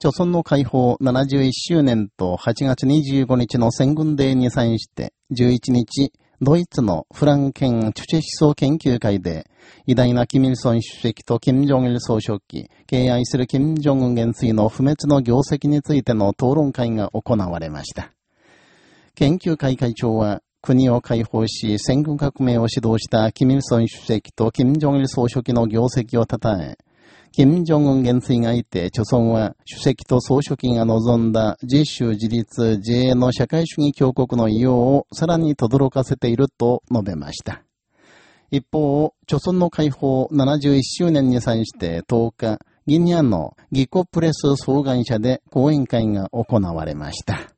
朝鮮の解放71周年と8月25日の戦軍デーに際して、11日、ドイツのフランケンチュチェ思想研究会で、偉大なキミルソン主席とキム・ジョンイル総書記、敬愛するキム・ジョンウン元帥の不滅の業績についての討論会が行われました。研究会会長は、国を解放し、戦軍革命を指導したキミルソン主席とキム・ジョンイル総書記の業績を称え、金正恩元帥がいて、著村は主席と総書記が望んだ自主自立自衛の社会主義強国の異様をさらに轟かせていると述べました。一方、著村の解放71周年に際して10日、ギニアのギコプレス総会社で講演会が行われました。